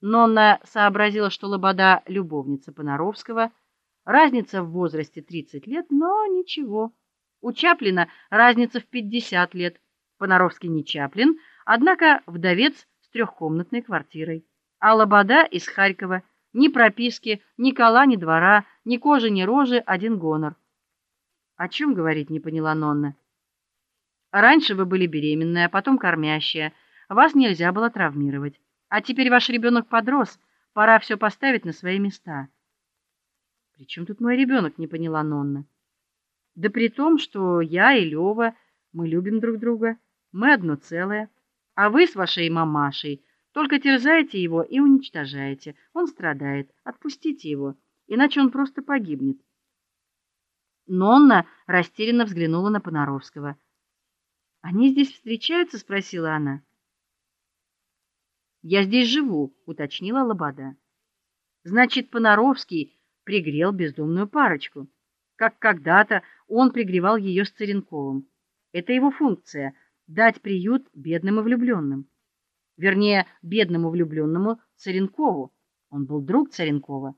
Нонна сообразила, что Лобода любовница Понаровского, разница в возрасте 30 лет, но ничего. У Чаплина разница в 50 лет. Понаровский не Чаплин, однако вдовец с трехкомнатной квартирой. А Лобода из Харькова, ни прописки, ни кола, ни двора, ни кожи, ни рожи, один гонор. О чем говорить, не поняла Нонна. Раньше вы были беременная, а потом кормящая. Вас нельзя было травмировать. А теперь ваш ребенок подрос, пора все поставить на свои места. Причем тут мой ребенок, не поняла Нонна. Да при том, что я и Лёва, мы любим друг друга, мы одно целое. А вы с вашей мамашей только терзаете его и уничтожаете. Он страдает. Отпустите его, иначе он просто погибнет. Нонна растерянно взглянула на Понаровского. Они здесь встречаются, спросила она. Я здесь живу, уточнила Лобода. Значит, Понаровский пригрел бездумную парочку, как когда-то он пригревал ее с Царенковым. Это его функция дать приют бедным и влюбленным. Вернее, бедному влюбленному Царенкову. Он был друг Царенкова.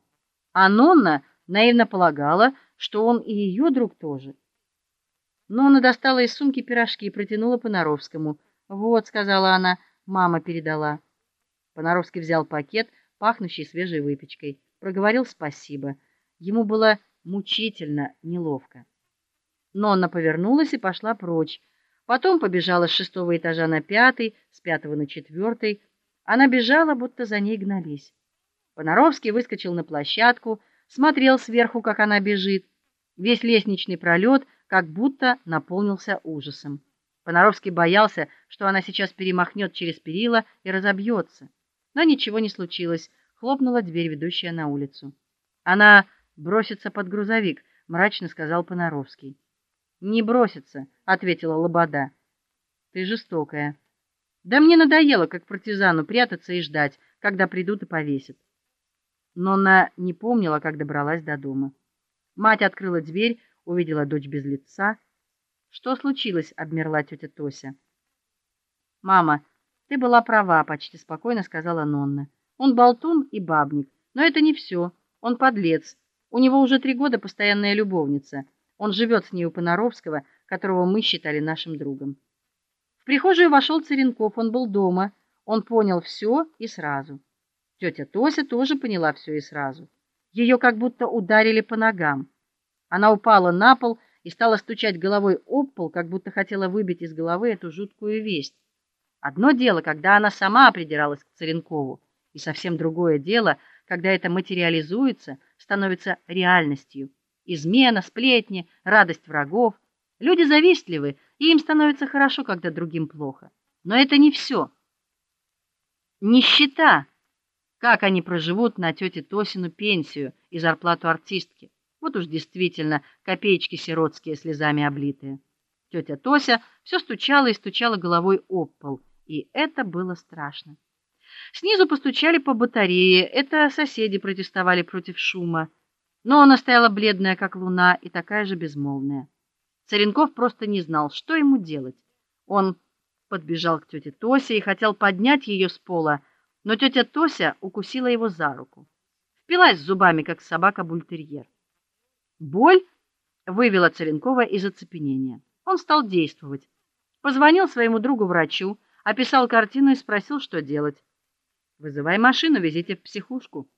А Нонна наивно полагала, что он и ее друг тоже. Нонна достала из сумки пирожки и протянула Понаровскому. "Вот", сказала она, "мама передала". Понаровский взял пакет, пахнущий свежей выпечкой, проговорил спасибо. Ему было мучительно неловко. Нонна повернулась и пошла прочь. Потом побежала с шестого этажа на пятый, с пятого на четвертый. Она бежала, будто за ней гнались. Понаровский выскочил на площадку, смотрел сверху, как она бежит. Весь лестничный пролет как будто наполнился ужасом. Понаровский боялся, что она сейчас перемахнет через перила и разобьется. Но ничего не случилось. Хлопнула дверь, ведущая на улицу. Она бросится под грузовик, мрачно сказал Понаровский. Не бросится, ответила Лобода. Ты жестокая. Да мне надоело, как партизану, прятаться и ждать, когда придут и повесят. Но она не помнила, как добралась до дома. Мать открыла дверь, увидела дочь без лица. Что случилось? обмерла тетя Тося. Мама, ты была права, почти спокойно сказала Нонна. Он болтун и бабник, но это не все. Он подлец. У него уже три года постоянная любовница. Он живет с ней у Понаровского, которого мы считали нашим другом. В прихожую вошел Церенков, он был дома. Он понял все и сразу. Тетя Тося тоже поняла все и сразу. Ее как будто ударили по ногам. Она упала на пол и стала стучать головой об пол, как будто хотела выбить из головы эту жуткую весть. Одно дело, когда она сама придиралась к Царенкову, и совсем другое дело, когда это материализуется, становится реальностью. Измена, сплетни, радость врагов. Люди завистливы, и им становится хорошо, когда другим плохо. Но это не все. Нищета. Как они проживут на тете Тосину пенсию и зарплату артистки? Вот уж действительно копеечки сиротские слезами облитые. Тетя Тося все стучала и стучала головой об пол и это было страшно. Снизу постучали по батарее. Это соседи протестовали против шума. Но она стояла бледная, как луна, и такая же безмолвная. Царенков просто не знал, что ему делать. Он подбежал к тете Тосе и хотел поднять ее с пола, но тетя Тося укусила его за руку. Впилась зубами, как собака-бультерьер. Боль вывела Царенкова из оцепенения. Он стал действовать. Позвонил своему другу-врачу, описал картину и спросил, что делать. Вызывай машину, везите в психушку.